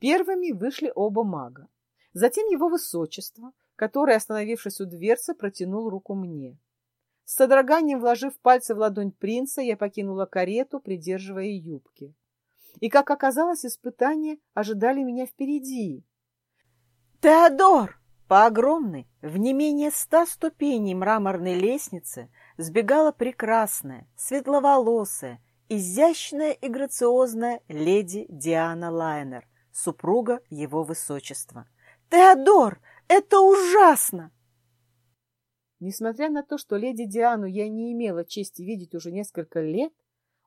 Первыми вышли оба мага. Затем его высочество, который, остановившись у дверцы, протянул руку мне. С содроганием вложив пальцы в ладонь принца, я покинула карету, придерживая юбки. И, как оказалось, испытания ожидали меня впереди. «Теодор!» По огромной, в не менее ста ступеней мраморной лестнице сбегала прекрасная, светловолосая, изящная и грациозная леди Диана Лайнер, супруга его высочества. «Теодор, это ужасно!» Несмотря на то, что леди Диану я не имела чести видеть уже несколько лет,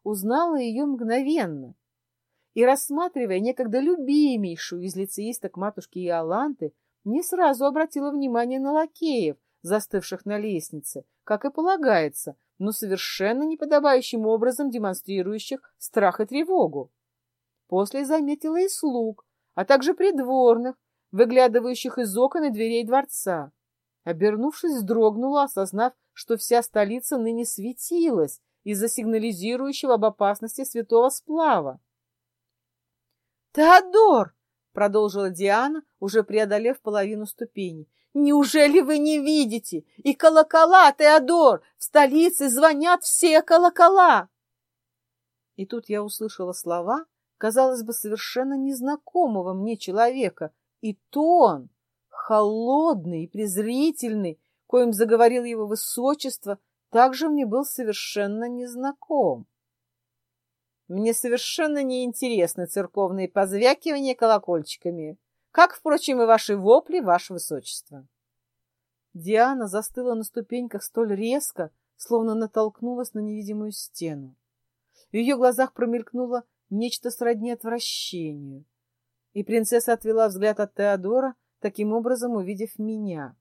узнала ее мгновенно. И, рассматривая некогда любимейшую из лицеисток матушки Иоланты, не сразу обратила внимание на лакеев, застывших на лестнице, как и полагается, но совершенно неподобающим образом демонстрирующих страх и тревогу. После заметила и слуг, а также придворных, выглядывающих из окон и дверей дворца. Обернувшись, вздрогнула, осознав, что вся столица ныне светилась из-за сигнализирующего об опасности святого сплава. «Теодор!» — продолжила Диана, уже преодолев половину ступени. «Неужели вы не видите? И колокола, Теодор! В столице звонят все колокола!» И тут я услышала слова, казалось бы, совершенно незнакомого мне человека, и тон, холодный и презрительный, коим заговорил его высочество, также мне был совершенно незнаком. Мне совершенно неинтересны церковные позвякивания колокольчиками, как, впрочем, и ваши вопли, ваше высочество. Диана застыла на ступеньках столь резко, словно натолкнулась на невидимую стену. В ее глазах промелькнуло нечто сродни отвращению, и принцесса отвела взгляд от Теодора, таким образом увидев меня.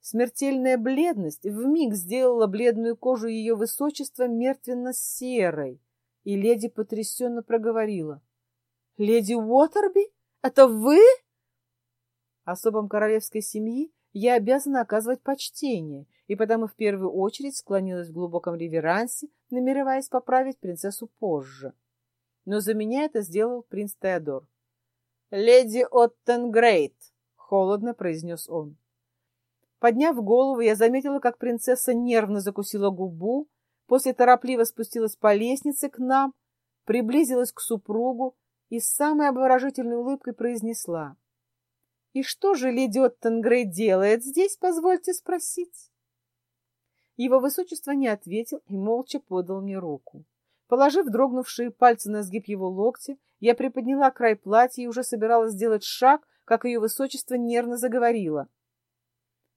Смертельная бледность вмиг сделала бледную кожу ее высочества мертвенно-серой, и леди потрясенно проговорила. — Леди Уотерби? Это вы? Особам королевской семьи я обязана оказывать почтение, и потому в первую очередь склонилась в глубоком реверансе, намереваясь поправить принцессу позже. Но за меня это сделал принц Теодор. «Леди Оттенгрейт!» — холодно произнес он. Подняв голову, я заметила, как принцесса нервно закусила губу, после торопливо спустилась по лестнице к нам, приблизилась к супругу и с самой обворожительной улыбкой произнесла. «И что же леди Оттенгрей делает здесь, позвольте спросить?» Его высочество не ответил и молча подал мне руку. Положив дрогнувшие пальцы на сгиб его локтя, я приподняла край платья и уже собиралась сделать шаг, как ее высочество нервно заговорило.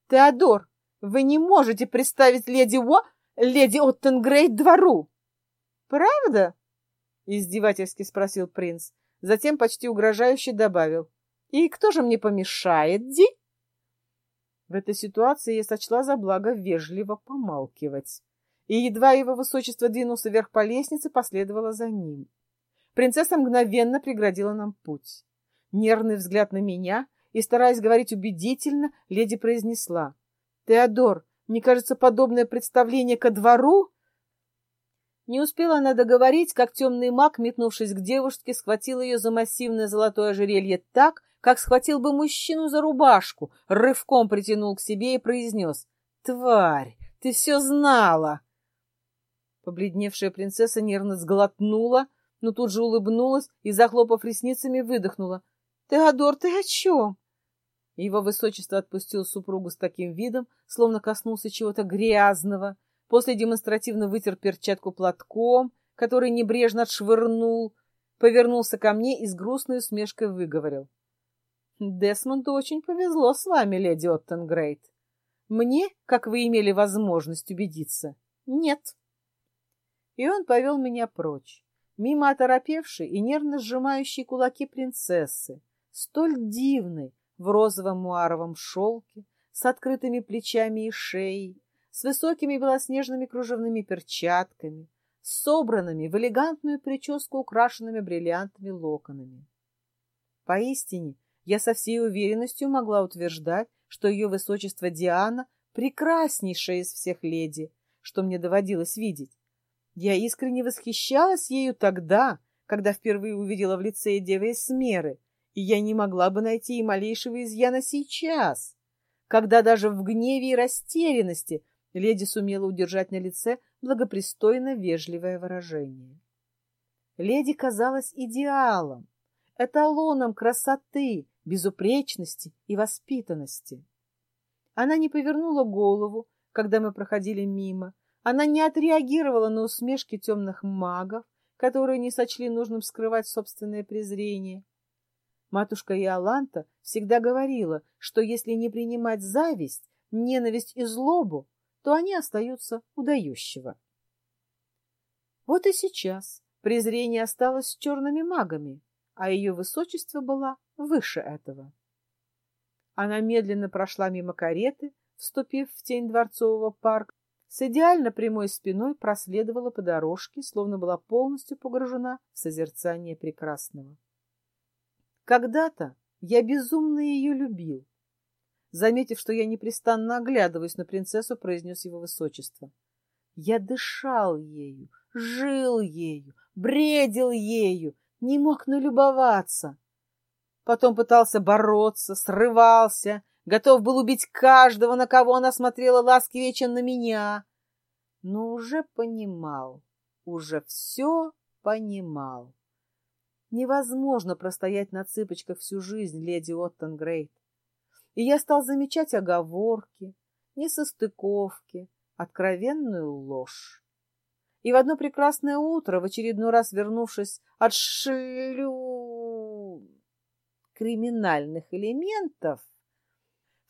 «Теодор, вы не можете представить леди Уо леди Оттенгрейд двору. Правда? Издевательски спросил принц. Затем почти угрожающе добавил. И кто же мне помешает, Ди? В этой ситуации я сочла за благо вежливо помалкивать. И едва его высочество двинулся вверх по лестнице, последовала за ним. Принцесса мгновенно преградила нам путь. Нервный взгляд на меня, и, стараясь говорить убедительно, леди произнесла. — Теодор, мне кажется, подобное представление ко двору... Не успела она договорить, как темный маг, метнувшись к девушке, схватил ее за массивное золотое ожерелье так, как схватил бы мужчину за рубашку, рывком притянул к себе и произнес «Тварь, ты все знала!» Побледневшая принцесса нервно сглотнула, но тут же улыбнулась и, захлопав ресницами, выдохнула. «Теодор, ты о чем?» Его высочество отпустил супругу с таким видом, словно коснулся чего-то грязного, после демонстративно вытер перчатку платком, который небрежно отшвырнул, повернулся ко мне и с грустной усмешкой выговорил. «Десмонду очень повезло с вами, леди Оттенгрейд. Мне, как вы имели возможность убедиться, нет». И он повел меня прочь, мимо оторопевшей и нервно сжимающей кулаки принцессы, столь дивной, в розовом муаровом шелке, с открытыми плечами и шеей, с высокими белоснежными кружевными перчатками, собранными в элегантную прическу, украшенными бриллиантами локонами. Поистине, я со всей уверенностью могла утверждать, что ее высочество Диана прекраснейшая из всех леди, что мне доводилось видеть. Я искренне восхищалась ею тогда, когда впервые увидела в лице Девы Эсмеры, и я не могла бы найти и малейшего изъяна сейчас, когда даже в гневе и растерянности леди сумела удержать на лице благопристойно вежливое выражение. Леди казалась идеалом, эталоном красоты, безупречности и воспитанности. Она не повернула голову, когда мы проходили мимо, она не отреагировала на усмешки темных магов, которые не сочли нужным скрывать собственное презрение. Матушка Иоланта всегда говорила, что если не принимать зависть, ненависть и злобу, то они остаются удающего. Вот и сейчас презрение осталось с черными магами, а ее высочество была выше этого. Она медленно прошла мимо кареты, вступив в тень дворцового парка, с идеально прямой спиной проследовала по дорожке, словно была полностью погружена в созерцание прекрасного. Когда-то я безумно ее любил. Заметив, что я непрестанно оглядываюсь на принцессу, произнес его высочество. Я дышал ею, жил ею, бредил ею, не мог налюбоваться. Потом пытался бороться, срывался, готов был убить каждого, на кого она смотрела ласковее, чем на меня. Но уже понимал, уже все понимал. Невозможно простоять на цыпочках всю жизнь, леди Оттенгрейд. И я стал замечать оговорки, несостыковки, откровенную ложь. И в одно прекрасное утро, в очередной раз вернувшись от шлю... криминальных элементов,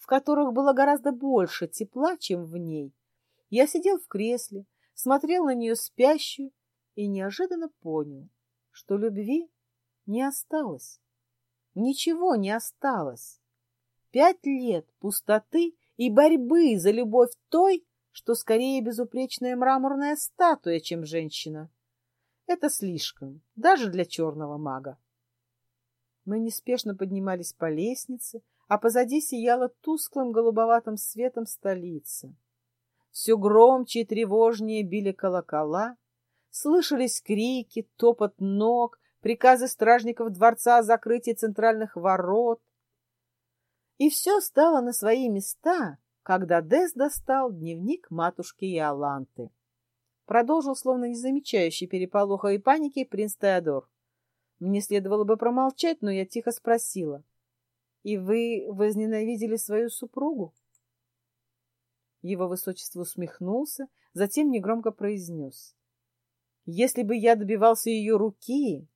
в которых было гораздо больше тепла, чем в ней, я сидел в кресле, смотрел на нее спящую и неожиданно понял, что любви не осталось. Ничего не осталось. Пять лет пустоты и борьбы за любовь той, что скорее безупречная мраморная статуя, чем женщина. Это слишком, даже для черного мага. Мы неспешно поднимались по лестнице, а позади сияла тусклым голубоватым светом столица. Все громче и тревожнее били колокола, слышались крики, топот ног, приказы стражников дворца о закрытии центральных ворот. И все стало на свои места, когда Дес достал дневник матушки Иоланты. Продолжил, словно не замечающий переполоха и паники, принц Теодор. Мне следовало бы промолчать, но я тихо спросила. «И вы возненавидели свою супругу?» Его высочество усмехнулся, затем негромко произнес. «Если бы я добивался ее руки,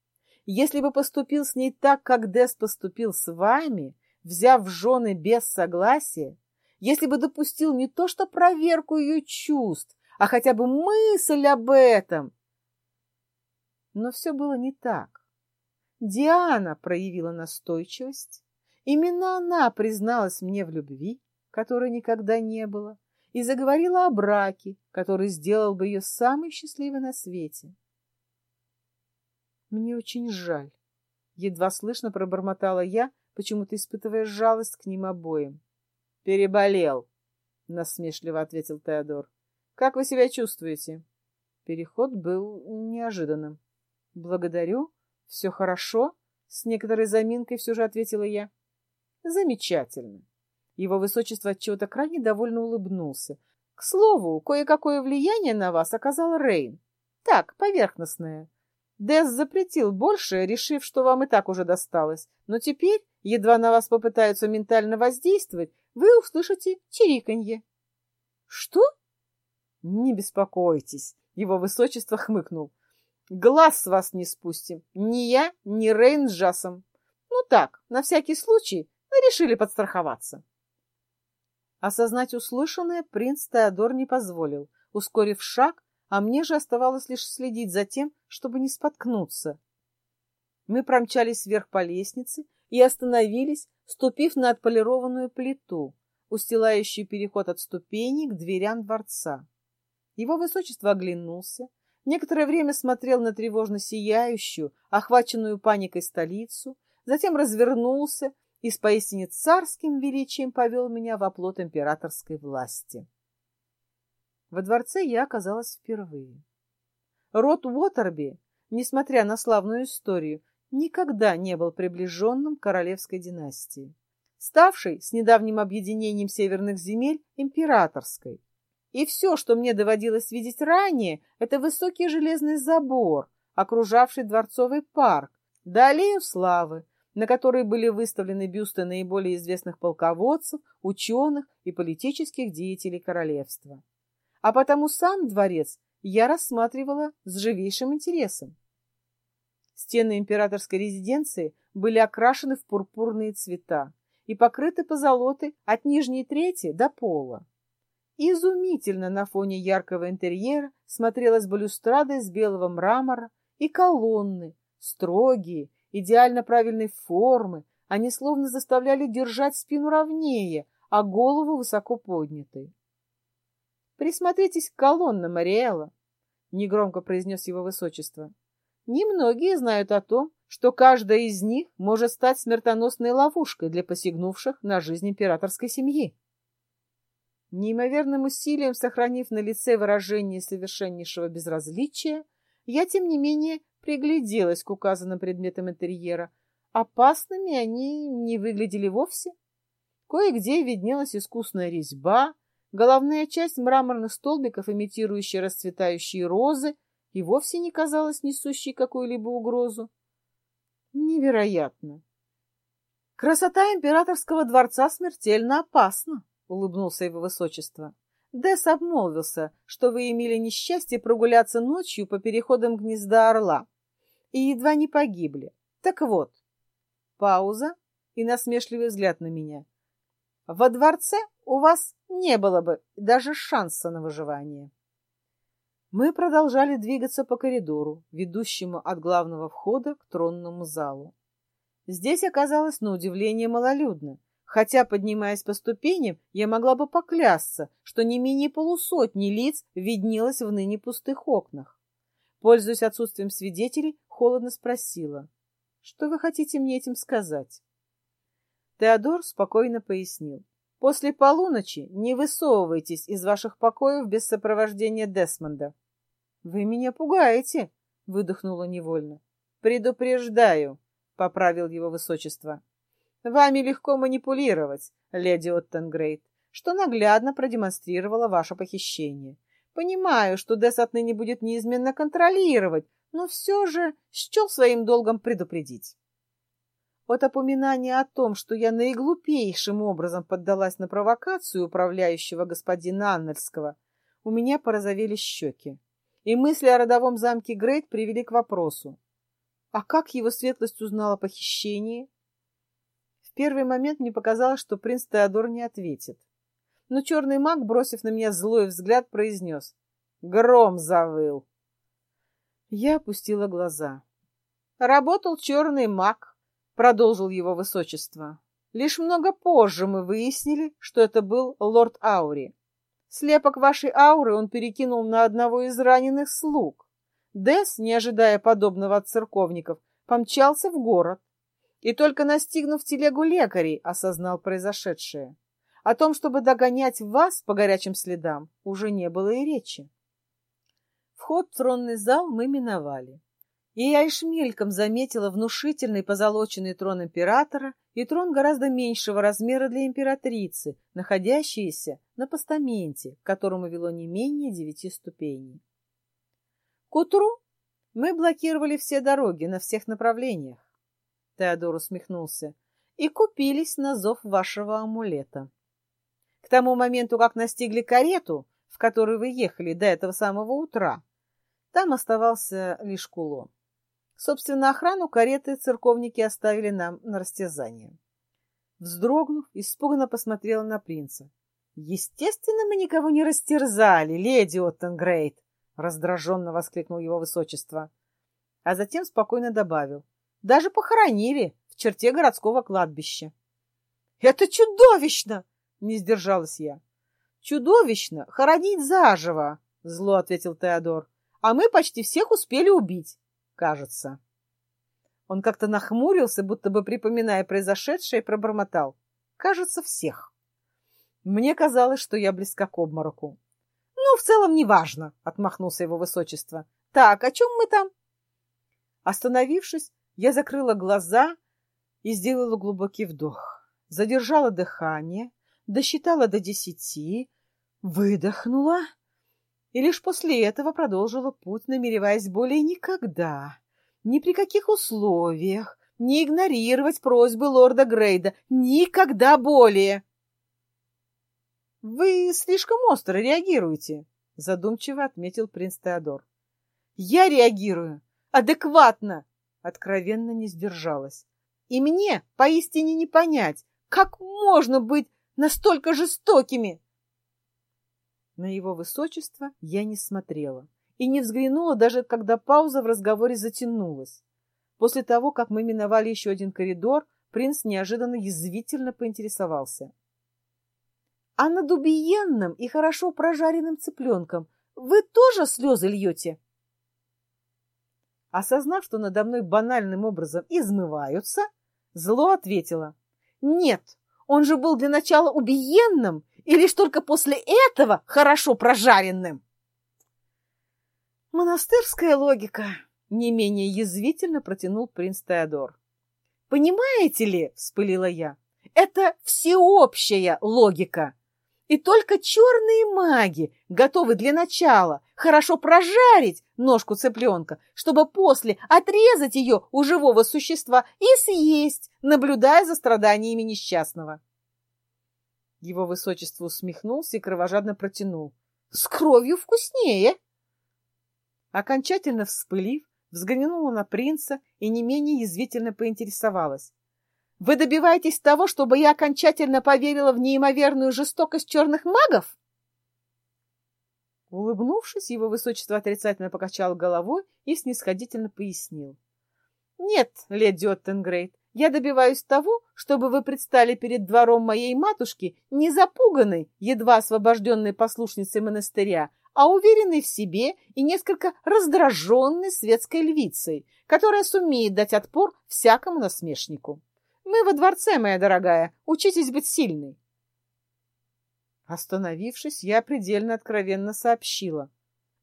если бы поступил с ней так, как Дес поступил с вами, взяв в жены без согласия, если бы допустил не то что проверку ее чувств, а хотя бы мысль об этом. Но все было не так. Диана проявила настойчивость. Именно она призналась мне в любви, которой никогда не было, и заговорила о браке, который сделал бы ее самой счастливой на свете. Мне очень жаль. Едва слышно пробормотала я, почему-то испытывая жалость к ним обоим. Переболел, насмешливо ответил Теодор. Как вы себя чувствуете? Переход был неожиданным. Благодарю. Все хорошо. С некоторой заминкой все же ответила я. Замечательно. Его высочество отчего-то крайне довольно улыбнулся. К слову, кое-какое влияние на вас оказал Рейн. Так, поверхностное. Дес запретил больше, решив, что вам и так уже досталось. Но теперь, едва на вас попытаются ментально воздействовать, вы услышите чириканье. Что? Не беспокойтесь, его высочество хмыкнул. Глаз с вас не спустим. Ни я, ни Рейн с Жасом. Ну так, на всякий случай, мы решили подстраховаться. Осознать услышанное принц Теодор не позволил. Ускорив шаг, а мне же оставалось лишь следить за тем, чтобы не споткнуться. Мы промчались вверх по лестнице и остановились, ступив на отполированную плиту, устилающую переход от ступеней к дверям дворца. Его высочество оглянулся, некоторое время смотрел на тревожно сияющую, охваченную паникой столицу, затем развернулся и с поистине царским величием повел меня в оплот императорской власти. Во дворце я оказалась впервые. Род Уотерби несмотря на славную историю, никогда не был приближенным к королевской династии, ставшей с недавним объединением северных земель императорской. И все, что мне доводилось видеть ранее, это высокий железный забор, окружавший дворцовый парк, да аллею славы, на которой были выставлены бюсты наиболее известных полководцев, ученых и политических деятелей королевства. А потому сам дворец я рассматривала с живейшим интересом. Стены императорской резиденции были окрашены в пурпурные цвета и покрыты позолотой от нижней трети до пола. Изумительно на фоне яркого интерьера смотрелась балюстрада из белого мрамора и колонны, строгие, идеально правильной формы, они словно заставляли держать спину ровнее, а голову высоко поднятой. «Присмотритесь к колоннам, Ариэла», — негромко произнес его высочество. Немногие знают о том, что каждая из них может стать смертоносной ловушкой для посягнувших на жизнь императорской семьи. Неимоверным усилием сохранив на лице выражение совершеннейшего безразличия, я, тем не менее, пригляделась к указанным предметам интерьера. Опасными они не выглядели вовсе. Кое-где виднелась искусная резьба, головная часть мраморных столбиков, имитирующая расцветающие розы, и вовсе не казалась несущей какую-либо угрозу. Невероятно! Красота императорского дворца смертельно опасна, улыбнулся его высочество. Дес обмолвился, что вы имели несчастье прогуляться ночью по переходам гнезда орла и едва не погибли. Так вот, пауза и насмешливый взгляд на меня. Во дворце у вас не было бы даже шанса на выживание. Мы продолжали двигаться по коридору, ведущему от главного входа к тронному залу. Здесь оказалось на удивление малолюдно, хотя, поднимаясь по ступеням, я могла бы поклясться, что не менее полусотни лиц виднелось в ныне пустых окнах. Пользуясь отсутствием свидетелей, холодно спросила, «Что вы хотите мне этим сказать?» Теодор спокойно пояснил. «После полуночи не высовывайтесь из ваших покоев без сопровождения Десмонда. «Вы меня пугаете!» — выдохнула невольно. «Предупреждаю!» — поправил его высочество. «Вами легко манипулировать, леди Оттенгрейд, что наглядно продемонстрировало ваше похищение. Понимаю, что Десс отныне будет неизменно контролировать, но все же счел своим долгом предупредить». От опоминания о том, что я наиглупейшим образом поддалась на провокацию управляющего господина Аннельского, у меня порозовели щеки и мысли о родовом замке Грейт привели к вопросу. А как его светлость узнала о похищении? В первый момент мне показалось, что принц Теодор не ответит. Но черный маг, бросив на меня злой взгляд, произнес. Гром завыл. Я опустила глаза. Работал черный маг, продолжил его высочество. Лишь много позже мы выяснили, что это был лорд Аури. Слепок вашей ауры он перекинул на одного из раненых слуг. Дес, не ожидая подобного от церковников, помчался в город. И только настигнув телегу лекарей, осознал произошедшее. О том, чтобы догонять вас по горячим следам, уже не было и речи. Вход в тронный зал мы миновали. И я лишь мельком заметила внушительный позолоченный трон императора и трон гораздо меньшего размера для императрицы, находящийся на постаменте, к которому вело не менее девяти ступеней. К утру мы блокировали все дороги на всех направлениях. Теодор усмехнулся. И купились на зов вашего амулета. К тому моменту, как настигли карету, в которой вы ехали до этого самого утра, там оставался лишь кулон. Собственно, охрану кареты церковники оставили нам на растязание. Вздрогнув, испуганно посмотрела на принца. «Естественно, мы никого не растерзали, леди Оттенгрейд!» — раздраженно воскликнул его высочество. А затем спокойно добавил. «Даже похоронили в черте городского кладбища». «Это чудовищно!» — не сдержалась я. «Чудовищно! Хоронить заживо!» — зло ответил Теодор. «А мы почти всех успели убить кажется. Он как-то нахмурился, будто бы припоминая произошедшее, и пробормотал. Кажется, всех. Мне казалось, что я близка к обмороку. Ну, в целом, неважно, отмахнулся его высочество. Так, о чем мы там? Остановившись, я закрыла глаза и сделала глубокий вдох. Задержала дыхание, досчитала до десяти, выдохнула и лишь после этого продолжила путь, намереваясь более никогда, ни при каких условиях, не игнорировать просьбы лорда Грейда. Никогда более! — Вы слишком остро реагируете, — задумчиво отметил принц Теодор. — Я реагирую адекватно, — откровенно не сдержалась. И мне поистине не понять, как можно быть настолько жестокими. На его высочество я не смотрела и не взглянула, даже когда пауза в разговоре затянулась. После того, как мы миновали еще один коридор, принц неожиданно язвительно поинтересовался. — А над убиенным и хорошо прожаренным цыпленком вы тоже слезы льете? Осознав, что надо мной банальным образом измываются, зло ответила. — Нет, он же был для начала убиенным и лишь только после этого хорошо прожаренным. Монастырская логика, не менее язвительно протянул принц Теодор. «Понимаете ли, — вспылила я, — это всеобщая логика. И только черные маги готовы для начала хорошо прожарить ножку цыпленка, чтобы после отрезать ее у живого существа и съесть, наблюдая за страданиями несчастного. Его высочество усмехнулся и кровожадно протянул. — С кровью вкуснее! Окончательно вспылив, взглянула на принца и не менее язвительно поинтересовалась. «Вы добиваетесь того, чтобы я окончательно поверила в неимоверную жестокость черных магов?» Улыбнувшись, его высочество отрицательно покачал головой и снисходительно пояснил. «Нет, леди Оттенгрейд, я добиваюсь того, чтобы вы предстали перед двором моей матушки не запуганной, едва освобожденной послушницей монастыря, а уверенной в себе и несколько раздраженной светской львицей, которая сумеет дать отпор всякому насмешнику. Мы во дворце, моя дорогая, учитесь быть сильной. Остановившись, я предельно откровенно сообщила.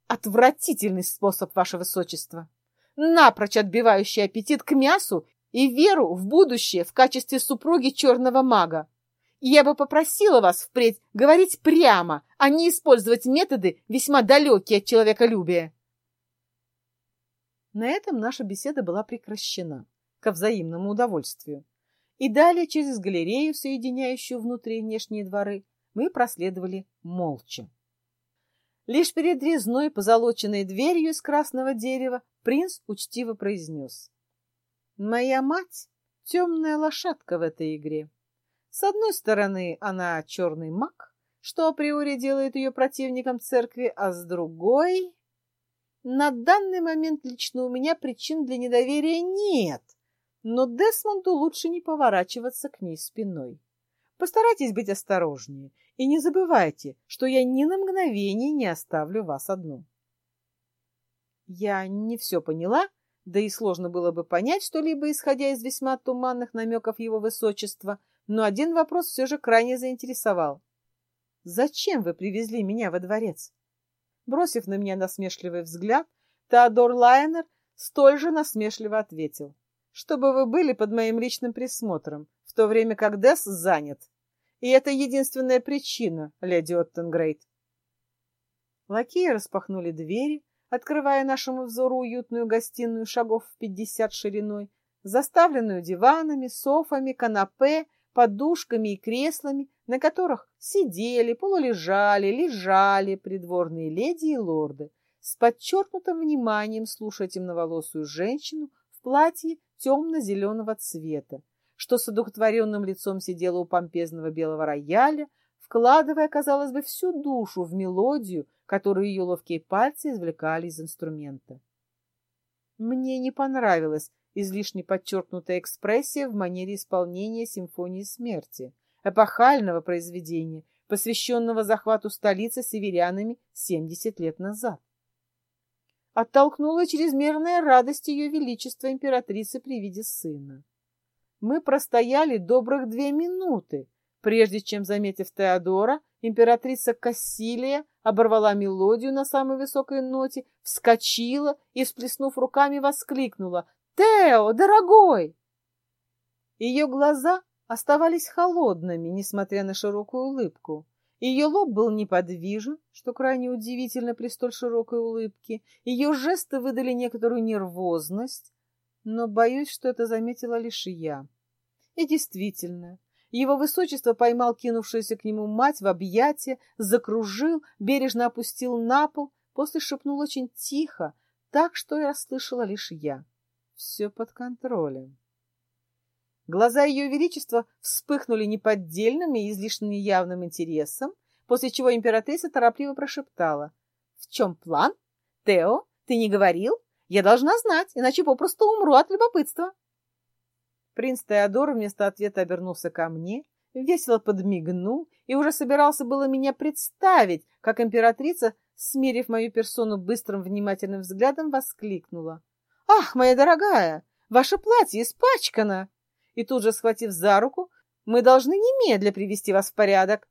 Отвратительный способ, ваше высочество, напрочь отбивающий аппетит к мясу и веру в будущее в качестве супруги черного мага. Я бы попросила вас впредь говорить прямо, а не использовать методы, весьма далекие от человеколюбия. На этом наша беседа была прекращена, ко взаимному удовольствию. И далее через галерею, соединяющую внутри и внешние дворы, мы проследовали молча. Лишь перед резной позолоченной дверью из красного дерева принц учтиво произнес. «Моя мать — темная лошадка в этой игре. С одной стороны, она черный маг, что априори делает ее противником церкви, а с другой... На данный момент лично у меня причин для недоверия нет, но Десмонду лучше не поворачиваться к ней спиной. Постарайтесь быть осторожнее и не забывайте, что я ни на мгновение не оставлю вас одну. Я не все поняла, да и сложно было бы понять что-либо, исходя из весьма туманных намеков его высочества — но один вопрос все же крайне заинтересовал. «Зачем вы привезли меня во дворец?» Бросив на меня насмешливый взгляд, Теодор Лайнер столь же насмешливо ответил. «Чтобы вы были под моим личным присмотром, в то время как Десс занят. И это единственная причина, леди Оттенгрейд». Лакеи распахнули двери, открывая нашему взору уютную гостиную шагов в пятьдесят шириной, заставленную диванами, софами, канапе подушками и креслами, на которых сидели, полулежали, лежали придворные леди и лорды, с подчеркнутым вниманием слушая темноволосую женщину в платье темно-зеленого цвета, что с одухотворенным лицом сидела у помпезного белого рояля, вкладывая, казалось бы, всю душу в мелодию, которую ее ловкие пальцы извлекали из инструмента. Мне не понравилось излишне подчеркнутая экспрессия в манере исполнения симфонии смерти, эпохального произведения, посвященного захвату столицы северянами 70 лет назад. Оттолкнула чрезмерная радость ее величества императрицы при виде сына. Мы простояли добрых две минуты, прежде чем, заметив Теодора, императрица Кассилия оборвала мелодию на самой высокой ноте, вскочила и, всплеснув руками, воскликнула «Тео, дорогой!» Ее глаза оставались холодными, несмотря на широкую улыбку. Ее лоб был неподвижен, что крайне удивительно при столь широкой улыбке. Ее жесты выдали некоторую нервозность, но боюсь, что это заметила лишь я. И действительно, его высочество поймал кинувшуюся к нему мать в объятия, закружил, бережно опустил на пол, после шепнул очень тихо, так, что я расслышала лишь я. Все под контролем. Глаза ее величества вспыхнули неподдельным и излишне явным интересом, после чего императрица торопливо прошептала. — В чем план? Тео, ты не говорил? Я должна знать, иначе попросту умру от любопытства. Принц Теодор вместо ответа обернулся ко мне, весело подмигнул и уже собирался было меня представить, как императрица, смерив мою персону быстрым внимательным взглядом, воскликнула. — Ах, моя дорогая, ваше платье испачкано! и тут же, схватив за руку, мы должны немедля привести вас в порядок.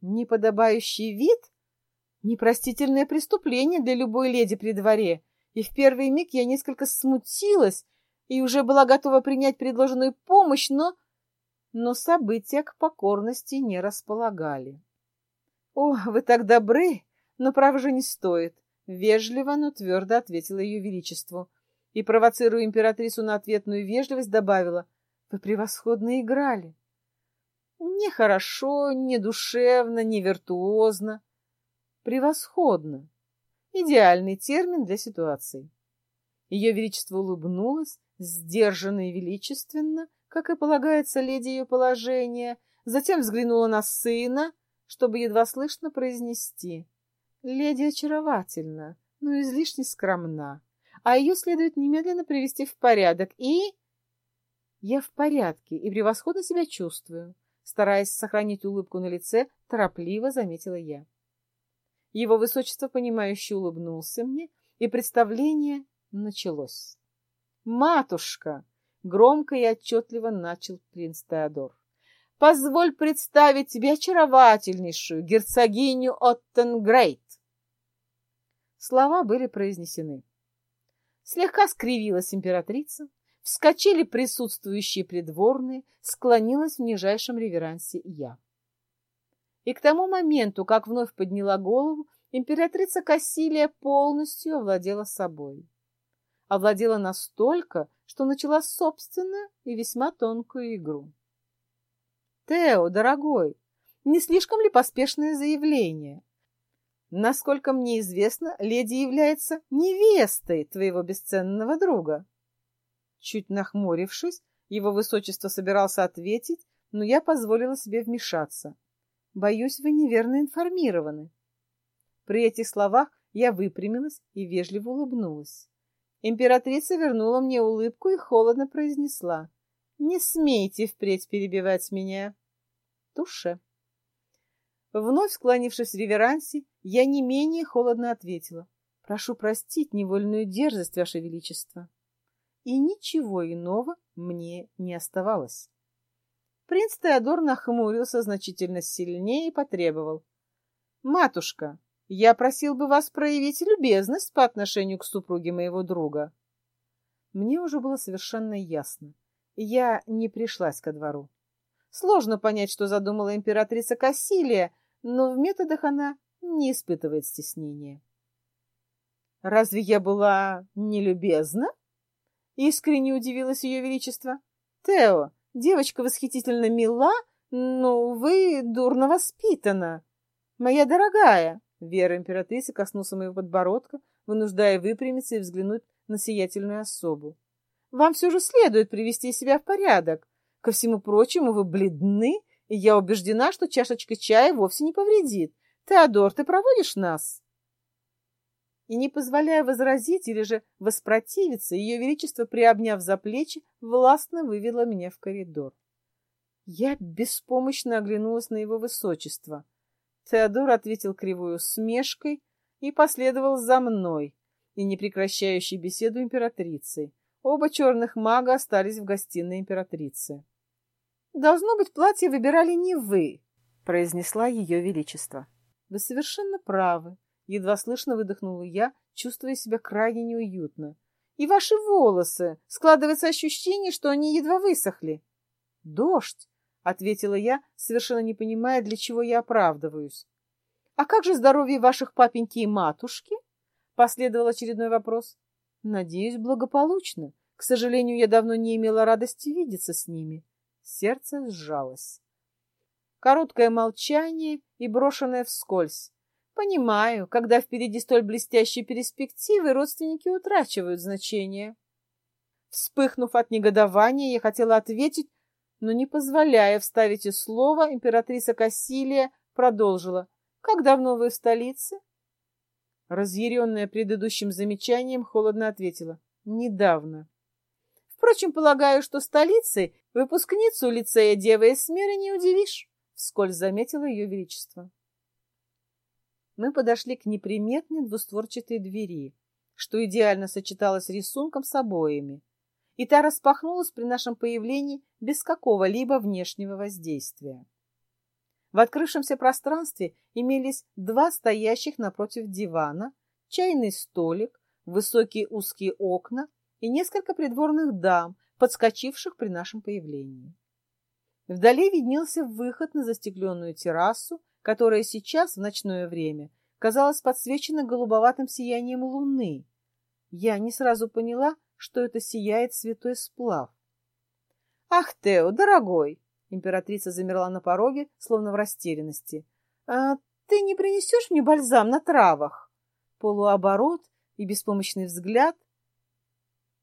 Неподобающий вид — непростительное преступление для любой леди при дворе, и в первый миг я несколько смутилась и уже была готова принять предложенную помощь, но... Но события к покорности не располагали. — О, вы так добры, но, право же, не стоит, — вежливо, но твердо ответила ее величеству и, провоцируя императрицу на ответную вежливость, добавила, «Вы превосходно играли». Не хорошо, не душевно, не виртуозно. Превосходно. Идеальный термин для ситуации. Ее Величество улыбнулось, сдержанно и величественно, как и полагается леди ее положения, затем взглянула на сына, чтобы едва слышно произнести. Леди очаровательна, но излишне скромна а ее следует немедленно привести в порядок. И... Я в порядке и превосходно себя чувствую. Стараясь сохранить улыбку на лице, торопливо заметила я. Его высочество, понимающе улыбнулся мне, и представление началось. «Матушка!» — громко и отчетливо начал принц Теодор. «Позволь представить тебе очаровательнейшую герцогиню Оттенгрейт!» Слова были произнесены. Слегка скривилась императрица, вскочили присутствующие придворные, склонилась в нижайшем реверансе я. И к тому моменту, как вновь подняла голову, императрица Кассилия полностью овладела собой. Овладела настолько, что начала собственную и весьма тонкую игру. «Тео, дорогой, не слишком ли поспешное заявление?» Насколько мне известно, леди является невестой твоего бесценного друга. Чуть нахмурившись, его высочество собирался ответить, но я позволила себе вмешаться. Боюсь, вы неверно информированы. При этих словах я выпрямилась и вежливо улыбнулась. Императрица вернула мне улыбку и холодно произнесла. «Не смейте впредь перебивать меня!» Туше. Вновь склонившись в реверансе, я не менее холодно ответила. Прошу простить невольную дерзость, Ваше Величество. И ничего иного мне не оставалось. Принц Теодор нахмурился значительно сильнее и потребовал. «Матушка, я просил бы вас проявить любезность по отношению к супруге моего друга». Мне уже было совершенно ясно. Я не пришлась ко двору. Сложно понять, что задумала императрица Кассилия, но в методах она не испытывает стеснения. «Разве я была нелюбезна?» Искренне удивилось ее величество. «Тео, девочка восхитительно мила, но вы дурно воспитана. Моя дорогая!» Вера императрицы коснулся моего подбородка, вынуждая выпрямиться и взглянуть на сиятельную особу. «Вам все же следует привести себя в порядок. Ко всему прочему, вы бледны, и я убеждена, что чашечка чая вовсе не повредит. Теодор, ты проводишь нас?» И не позволяя возразить или же воспротивиться, ее величество, приобняв за плечи, властно вывело меня в коридор. Я беспомощно оглянулась на его высочество. Теодор ответил кривой усмешкой и последовал за мной и непрекращающей беседу императрицы. Оба черных мага остались в гостиной императрицы. «Должно быть, платье выбирали не вы», — произнесла ее величество. Вы совершенно правы. Едва слышно выдохнула я, чувствуя себя крайне неуютно. И ваши волосы. Складывается ощущение, что они едва высохли. Дождь, ответила я, совершенно не понимая, для чего я оправдываюсь. А как же здоровье ваших папеньки и матушки? Последовал очередной вопрос. Надеюсь, благополучно. К сожалению, я давно не имела радости видеться с ними. Сердце сжалось. Короткое молчание и брошенное вскользь. Понимаю, когда впереди столь блестящие перспективы, родственники утрачивают значение. Вспыхнув от негодования, я хотела ответить, но не позволяя вставить и слово, императрица Кассилия продолжила. «Как давно вы в столице?» Разъяренная предыдущим замечанием, холодно ответила. «Недавно». Впрочем, полагаю, что столицей выпускницу лицея Девы Эсмеры не удивишь, — вскользь заметила ее величество мы подошли к неприметной двустворчатой двери, что идеально сочеталось с рисунком с обоями, и та распахнулась при нашем появлении без какого-либо внешнего воздействия. В открывшемся пространстве имелись два стоящих напротив дивана, чайный столик, высокие узкие окна и несколько придворных дам, подскочивших при нашем появлении. Вдали виднелся выход на застекленную террасу которая сейчас, в ночное время, казалась подсвечена голубоватым сиянием луны. Я не сразу поняла, что это сияет святой сплав. «Ах, Тео, дорогой!» Императрица замерла на пороге, словно в растерянности. «А ты не принесешь мне бальзам на травах?» Полуоборот и беспомощный взгляд.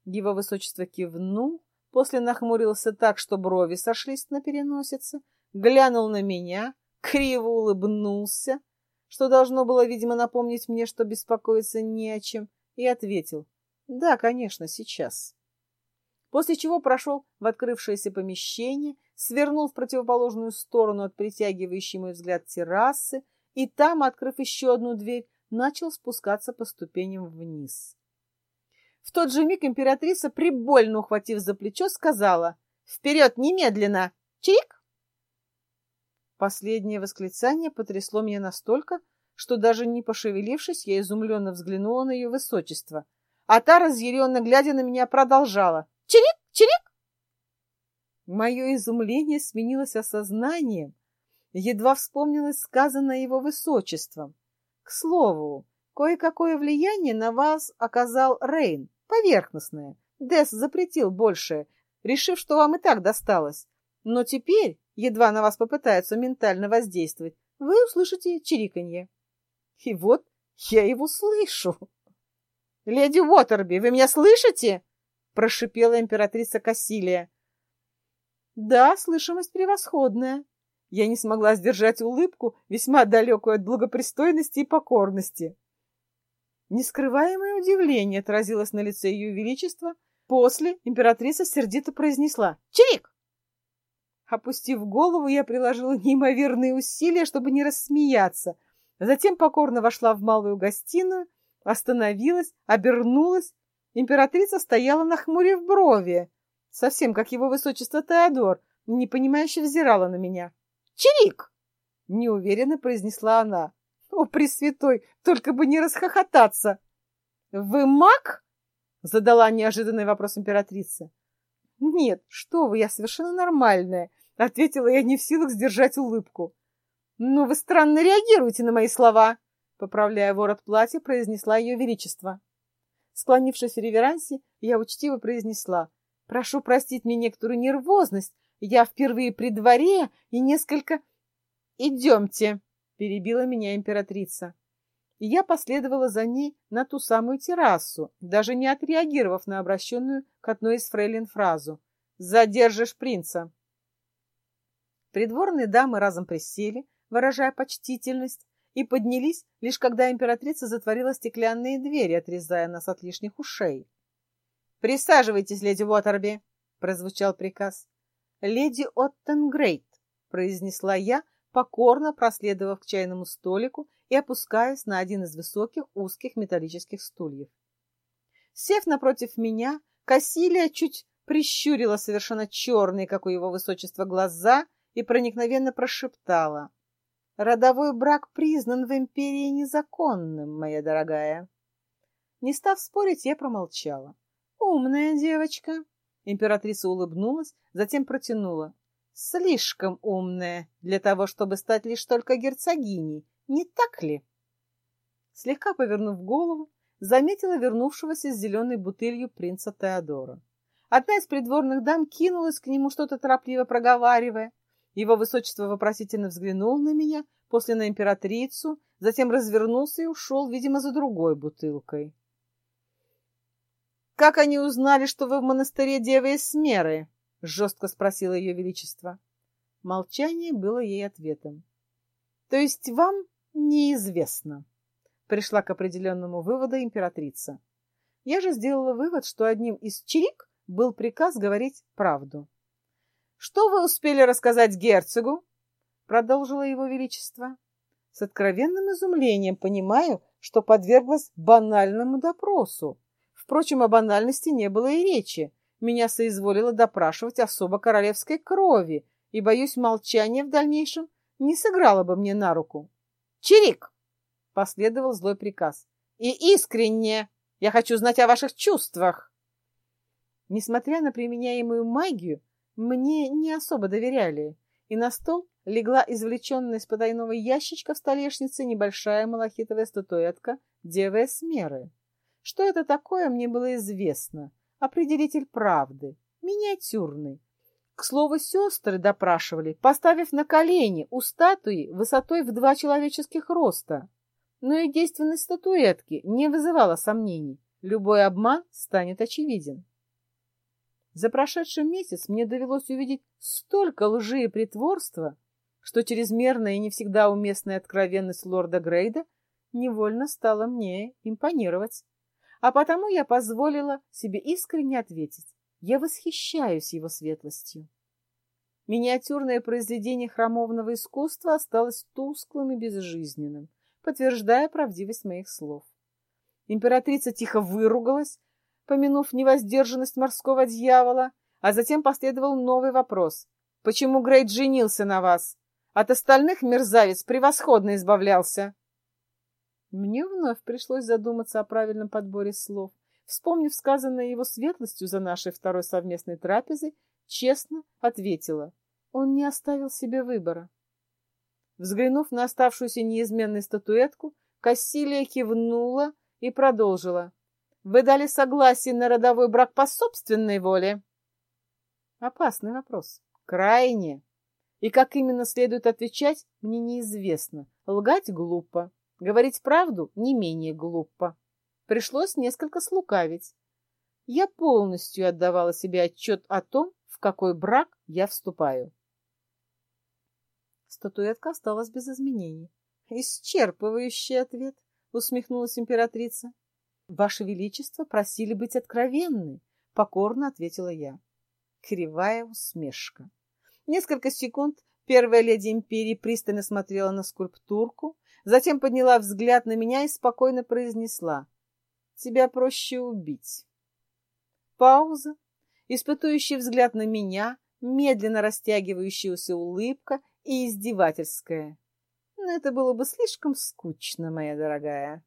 Его высочество кивнул, после нахмурился так, что брови сошлись на переносице, глянул на меня — криво улыбнулся, что должно было, видимо, напомнить мне, что беспокоиться не о чем, и ответил «Да, конечно, сейчас». После чего прошел в открывшееся помещение, свернул в противоположную сторону от притягивающей мой взгляд террасы и там, открыв еще одну дверь, начал спускаться по ступеням вниз. В тот же миг императрица, прибольно ухватив за плечо, сказала «Вперед, немедленно! Чик!» Последнее восклицание потрясло меня настолько, что даже не пошевелившись, я изумленно взглянула на ее высочество. А та, разъяренно глядя на меня, продолжала. «Чирик! Чирик!» Мое изумление сменилось осознанием. Едва вспомнилось сказанное его высочеством. К слову, кое-какое влияние на вас оказал Рейн, поверхностное. Дес запретил большее, решив, что вам и так досталось. Но теперь, едва на вас попытаются ментально воздействовать, вы услышите чириканье. И вот я его слышу. «Леди Уотерби, вы меня слышите?» — прошипела императрица Кассилия. «Да, слышимость превосходная». Я не смогла сдержать улыбку, весьма далекую от благопристойности и покорности. Нескрываемое удивление отразилось на лице ее величества. После императрица сердито произнесла «Чирик!» Опустив голову, я приложила неимоверные усилия, чтобы не рассмеяться. Затем покорно вошла в малую гостиную, остановилась, обернулась. Императрица стояла на хмуре в брови, совсем как его высочество Теодор, непонимающе взирала на меня. «Чирик!» — неуверенно произнесла она. «О, Пресвятой, только бы не расхохотаться!» «Вы маг?» — задала неожиданный вопрос императрица. «Нет, что вы, я совершенно нормальная», — ответила я не в силах сдержать улыбку. «Но вы странно реагируете на мои слова», — поправляя ворот платья, произнесла ее величество. Склонившись в реверансе, я учтиво произнесла. «Прошу простить мне некоторую нервозность. Я впервые при дворе и несколько...» «Идемте», — перебила меня императрица и я последовала за ней на ту самую террасу, даже не отреагировав на обращенную к одной из фрейлин фразу «Задержишь принца». Придворные дамы разом присели, выражая почтительность, и поднялись, лишь когда императрица затворила стеклянные двери, отрезая нас от лишних ушей. «Присаживайтесь, леди Уотерби!» — прозвучал приказ. «Леди Оттенгрейт», — произнесла я, покорно проследовав к чайному столику и опускаясь на один из высоких узких металлических стульев. Сев напротив меня, Кассилия чуть прищурила совершенно черные, как у его высочества, глаза и проникновенно прошептала. Родовой брак признан в империи незаконным, моя дорогая. Не став спорить, я промолчала. Умная девочка. Императрица улыбнулась, затем протянула. Слишком умная для того, чтобы стать лишь только герцогиней, не так ли? Слегка повернув голову, заметила вернувшегося с зеленой бутылью принца Теодора. Одна из придворных дам кинулась к нему, что-то торопливо проговаривая. Его высочество вопросительно взглянул на меня, после на императрицу, затем развернулся и ушел, видимо, за другой бутылкой. «Как они узнали, что вы в монастыре Девы Эсмеры?» — жестко спросила ее величество. Молчание было ей ответом. «То есть вам неизвестно?» Пришла к определенному выводу императрица. Я же сделала вывод, что одним из чирик был приказ говорить правду. «Что вы успели рассказать герцогу?» Продолжило его величество. С откровенным изумлением понимаю, что подверглась банальному допросу. Впрочем, о банальности не было и речи. Меня соизволило допрашивать особо королевской крови, и, боюсь, молчание в дальнейшем не сыграло бы мне на руку. «Чирик!» — последовал злой приказ. «И искренне! Я хочу знать о ваших чувствах!» Несмотря на применяемую магию, мне не особо доверяли, и на стол легла извлеченная из потайного ящичка в столешнице небольшая малахитовая статуэтка Девы Эсмеры. Что это такое, мне было известно. Определитель правды. Миниатюрный. К слову, сестры допрашивали, поставив на колени у статуи высотой в два человеческих роста. Но и действенность статуэтки не вызывала сомнений. Любой обман станет очевиден. За прошедший месяц мне довелось увидеть столько лжи и притворства, что чрезмерная и не всегда уместная откровенность лорда Грейда невольно стала мне импонировать. А потому я позволила себе искренне ответить. Я восхищаюсь его светлостью. Миниатюрное произведение храмовного искусства осталось тусклым и безжизненным, подтверждая правдивость моих слов. Императрица тихо выругалась, помянув невоздержанность морского дьявола, а затем последовал новый вопрос. «Почему Грейт женился на вас? От остальных мерзавец превосходно избавлялся!» Мне вновь пришлось задуматься о правильном подборе слов. Вспомнив сказанное его светлостью за нашей второй совместной трапезой, честно ответила. Он не оставил себе выбора. Взглянув на оставшуюся неизменной статуэтку, Кассилия кивнула и продолжила. «Вы дали согласие на родовой брак по собственной воле?» Опасный вопрос. Крайне. И как именно следует отвечать, мне неизвестно. Лгать глупо. Говорить правду не менее глупо. Пришлось несколько слукавить. Я полностью отдавала себе отчет о том, в какой брак я вступаю. Статуэтка осталась без изменений. Исчерпывающий ответ, усмехнулась императрица. Ваше Величество просили быть откровенны, покорно ответила я. Кривая усмешка. Несколько секунд первая леди империи пристально смотрела на скульптурку, Затем подняла взгляд на меня и спокойно произнесла. «Тебя проще убить». Пауза, испытующий взгляд на меня, медленно растягивающаяся улыбка и издевательская. Но это было бы слишком скучно, моя дорогая.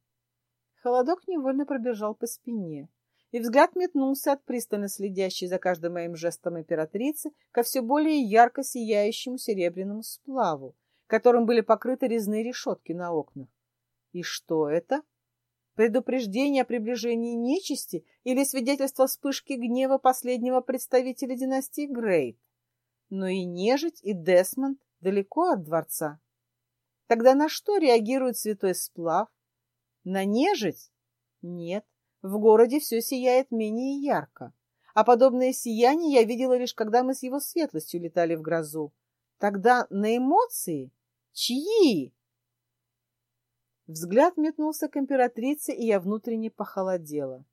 Холодок невольно пробежал по спине, и взгляд метнулся от пристально следящей за каждым моим жестом императрицы ко все более ярко сияющему серебряному сплаву, которым были покрыты резные решетки на окнах. И что это? Предупреждение о приближении нечисти или свидетельство вспышки гнева последнего представителя династии Грейт? Но и нежить, и Десмонд далеко от дворца. Тогда на что реагирует святой сплав? На нежить? Нет, в городе все сияет менее ярко. А подобное сияние я видела лишь когда мы с его светлостью летали в грозу. Тогда на эмоции Чьи? Взгляд метнулся к императрице, и я внутренне похолодела.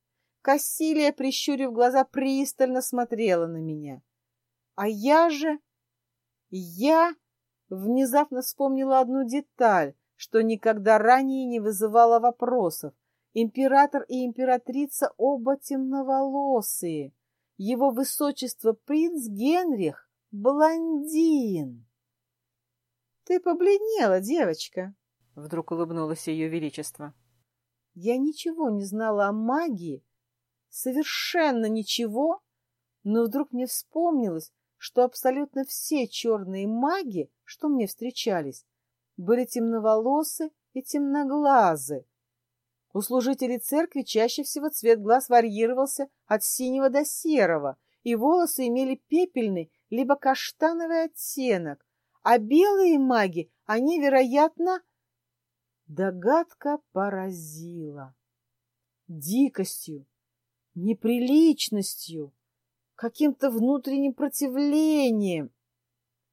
Кассилия, прищурив глаза, пристально смотрела на меня. А я же... Я внезапно вспомнила одну деталь, что никогда ранее не вызывала вопросов. Император и императрица оба темноволосые. Его высочество принц Генрих — блондин. Ты побледнела, девочка, — вдруг улыбнулось ее величество. Я ничего не знала о магии, совершенно ничего, но вдруг мне вспомнилось, что абсолютно все черные маги, что мне встречались, были темноволосы и темноглазы. У служителей церкви чаще всего цвет глаз варьировался от синего до серого, и волосы имели пепельный либо каштановый оттенок, а белые маги, они, вероятно... Догадка поразила. Дикостью, неприличностью, каким-то внутренним противлением.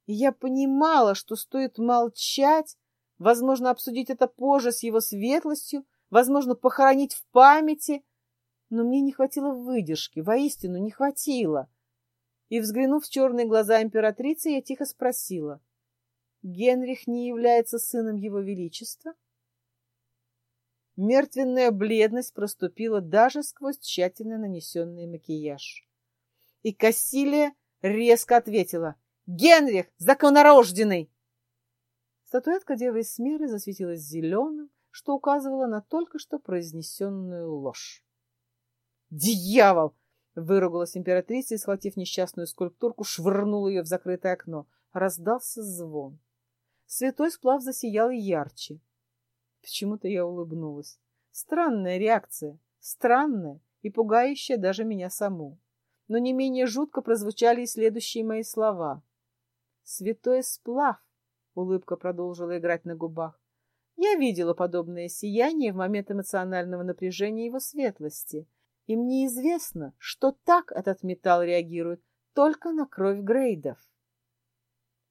И я понимала, что стоит молчать, возможно, обсудить это позже с его светлостью, возможно, похоронить в памяти, но мне не хватило выдержки, воистину не хватило. И, взглянув в черные глаза императрицы, я тихо спросила, «Генрих не является сыном его величества?» Мертвенная бледность проступила даже сквозь тщательно нанесенный макияж. И Кассилия резко ответила «Генрих, законорожденный!» Статуэтка Девы из Смиры засветилась зеленым, что указывало на только что произнесенную ложь. «Дьявол!» — выругалась императрица и, схватив несчастную скульптурку, швырнула ее в закрытое окно. Раздался звон. Святой сплав засиял ярче. Почему-то я улыбнулась. Странная реакция, странная и пугающая даже меня саму. Но не менее жутко прозвучали и следующие мои слова. «Святой сплав!» — улыбка продолжила играть на губах. Я видела подобное сияние в момент эмоционального напряжения его светлости, и мне известно, что так этот металл реагирует только на кровь грейдов.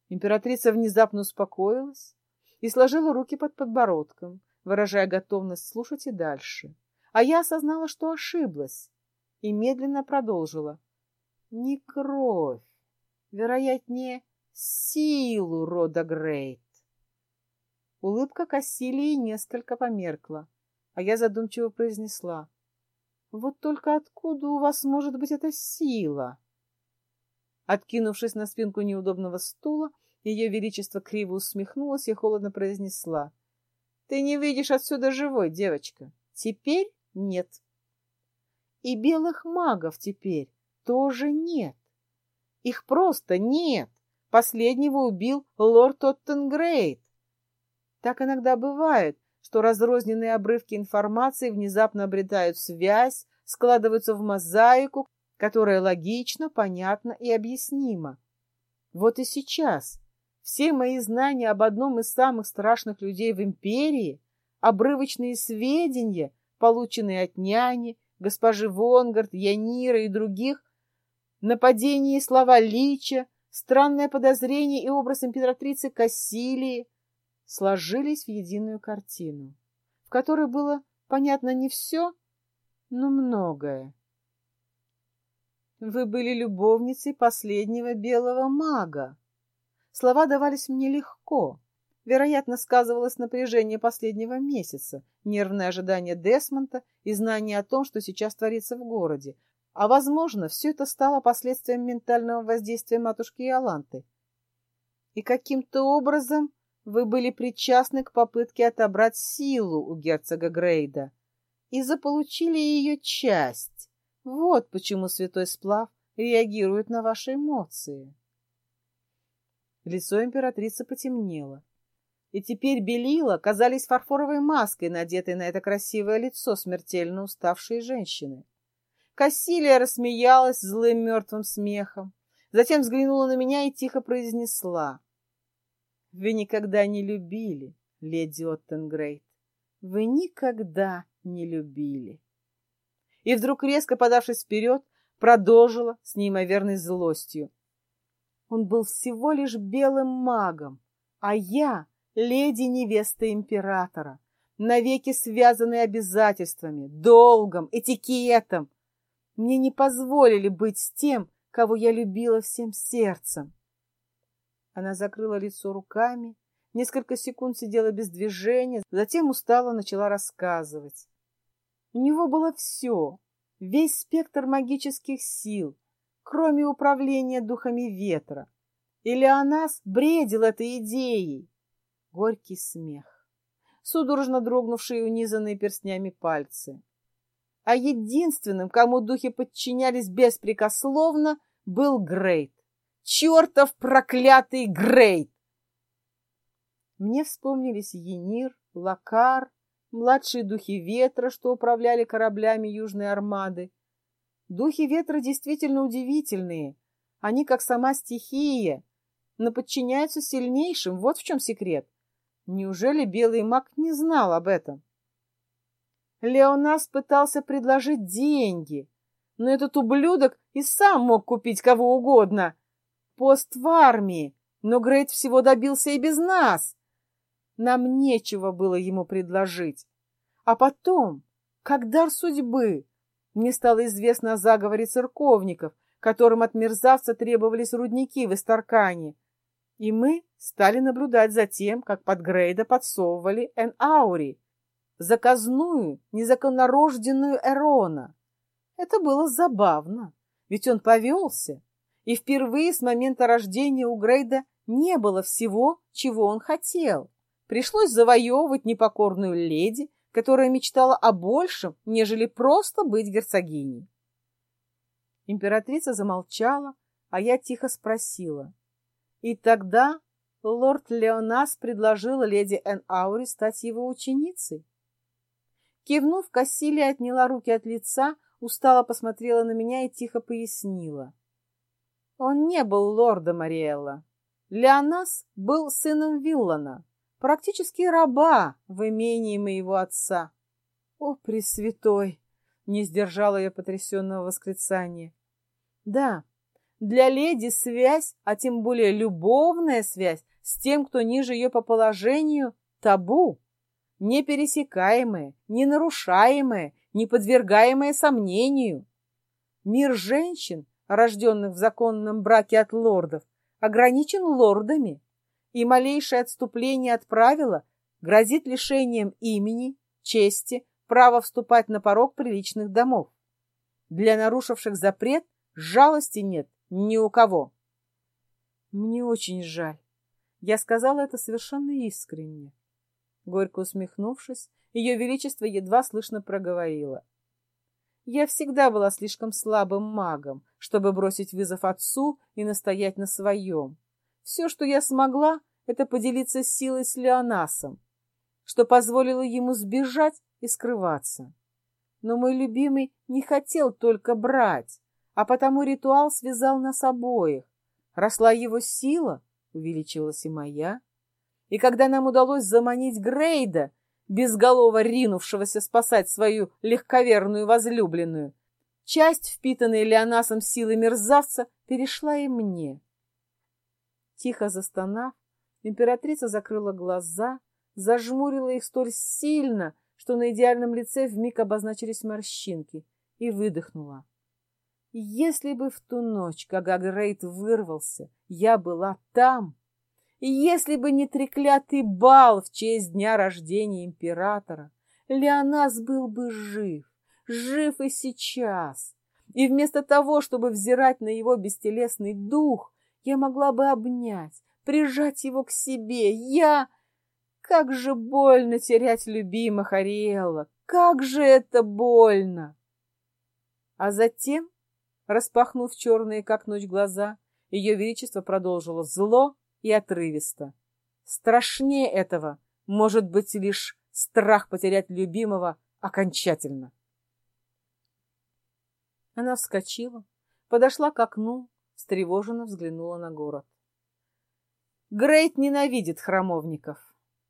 Императрица внезапно успокоилась, и сложила руки под подбородком, выражая готовность слушать и дальше. А я осознала, что ошиблась, и медленно продолжила. Не кровь, вероятнее, силу рода Грейт. Улыбка Кассилии несколько померкла, а я задумчиво произнесла. Вот только откуда у вас может быть эта сила? Откинувшись на спинку неудобного стула, ее Величество криво усмехнулась и холодно произнесла. — Ты не видишь отсюда живой, девочка. Теперь нет. И белых магов теперь тоже нет. Их просто нет. Последнего убил лорд Оттенгрейд. Так иногда бывает, что разрозненные обрывки информации внезапно обретают связь, складываются в мозаику, которая логична, понятна и объяснима. Вот и сейчас все мои знания об одном из самых страшных людей в империи, обрывочные сведения, полученные от няни, госпожи Вонгард, Янира и других, нападение и слова Лича, странное подозрение и образ императрицы Кассилии сложились в единую картину, в которой было понятно не все, но многое. Вы были любовницей последнего белого мага, Слова давались мне легко. Вероятно, сказывалось напряжение последнего месяца, нервное ожидание Десмонта и знание о том, что сейчас творится в городе. А, возможно, все это стало последствием ментального воздействия матушки Иоланты. И каким-то образом вы были причастны к попытке отобрать силу у герцога Грейда и заполучили ее часть. Вот почему святой сплав реагирует на ваши эмоции. Лицо императрицы потемнело. И теперь белила казались фарфоровой маской, надетой на это красивое лицо смертельно уставшей женщины. Кассилия рассмеялась злым мертвым смехом, затем взглянула на меня и тихо произнесла. — Вы никогда не любили, леди Оттенгрейд. Вы никогда не любили. И вдруг, резко подавшись вперед, продолжила с неимоверной злостью. — он был всего лишь белым магом, а я — леди-невеста императора, навеки связанной обязательствами, долгом, этикетом. Мне не позволили быть с тем, кого я любила всем сердцем. Она закрыла лицо руками, несколько секунд сидела без движения, затем устало начала рассказывать. У него было все, весь спектр магических сил, кроме управления духами ветра. Или Илеонас бредил этой идеей. Горький смех. Судорожно дрогнувшие унизанные перстнями пальцы. А единственным, кому духи подчинялись беспрекословно, был Грейт. Чертов проклятый Грейт! Мне вспомнились Енир, Лакар, младшие духи ветра, что управляли кораблями Южной Армады. Духи ветра действительно удивительные. Они как сама стихия, но подчиняются сильнейшим. Вот в чем секрет. Неужели белый маг не знал об этом? Леонас пытался предложить деньги, но этот ублюдок и сам мог купить кого угодно. Пост в армии, но Грейт всего добился и без нас. Нам нечего было ему предложить. А потом, как дар судьбы, мне стало известно о заговоре церковников, которым от мерзавца требовались рудники в Истаркане. И мы стали наблюдать за тем, как под Грейда подсовывали Эн-Аури, заказную, незаконнорожденную Эрона. Это было забавно, ведь он повелся, и впервые с момента рождения у Грейда не было всего, чего он хотел. Пришлось завоевывать непокорную леди, которая мечтала о большем, нежели просто быть герцогиней. Императрица замолчала, а я тихо спросила. И тогда лорд Леонас предложил леди Эн Аури стать его ученицей. Кивнув, Кассилия отняла руки от лица, устало посмотрела на меня и тихо пояснила. Он не был лордом Ариэлла. Леонас был сыном Виллана, практически раба в имении моего отца. О, Пресвятой! Не сдержала я потрясенного восклицания. Да, для леди связь, а тем более любовная связь с тем, кто ниже ее по положению, табу, непересекаемое, ненарушаемое, не подвергаемое сомнению. Мир женщин, рожденных в законном браке от лордов, ограничен лордами и малейшее отступление от правила грозит лишением имени, чести, права вступать на порог приличных домов. Для нарушивших запрет жалости нет ни у кого. Мне очень жаль. Я сказала это совершенно искренне. Горько усмехнувшись, ее величество едва слышно проговорило. Я всегда была слишком слабым магом, чтобы бросить вызов отцу и настоять на своем. Все, что я смогла, это поделиться силой с Леонасом, что позволило ему сбежать и скрываться. Но мой любимый не хотел только брать, а потому ритуал связал нас обоих. Росла его сила, увеличилась и моя. И когда нам удалось заманить Грейда, безголово ринувшегося спасать свою легковерную возлюбленную, часть, впитанная Леонасом силы мерзавца, перешла и мне. Тихо застонав, императрица закрыла глаза, зажмурила их столь сильно, что на идеальном лице вмиг обозначились морщинки, и выдохнула. Если бы в ту ночь, когда Грейт вырвался, я была там, если бы не треклятый бал в честь дня рождения императора, Леонас был бы жив, жив и сейчас. И вместо того, чтобы взирать на его бестелесный дух, я могла бы обнять, прижать его к себе. Я... Как же больно терять любимых Ариэлла! Как же это больно! А затем, распахнув черные, как ночь, глаза, ее величество продолжило зло и отрывисто. Страшнее этого может быть лишь страх потерять любимого окончательно. Она вскочила, подошла к окну, встревоженно взглянула на город. Грейт ненавидит храмовников,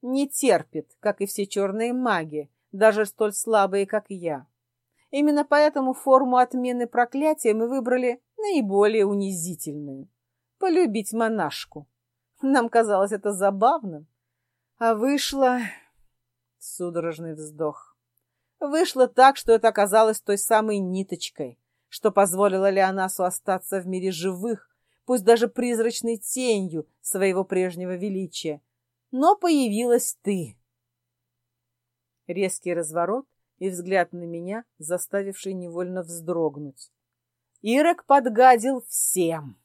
не терпит, как и все черные маги, даже столь слабые, как я. Именно поэтому форму отмены проклятия мы выбрали наиболее унизительную — полюбить монашку. Нам казалось это забавным, а вышло... Судорожный вздох. Вышло так, что это оказалось той самой ниточкой, что позволило Леонасу остаться в мире живых, пусть даже призрачной тенью своего прежнего величия. Но появилась ты. Резкий разворот и взгляд на меня, заставивший невольно вздрогнуть. Ирок подгадил всем.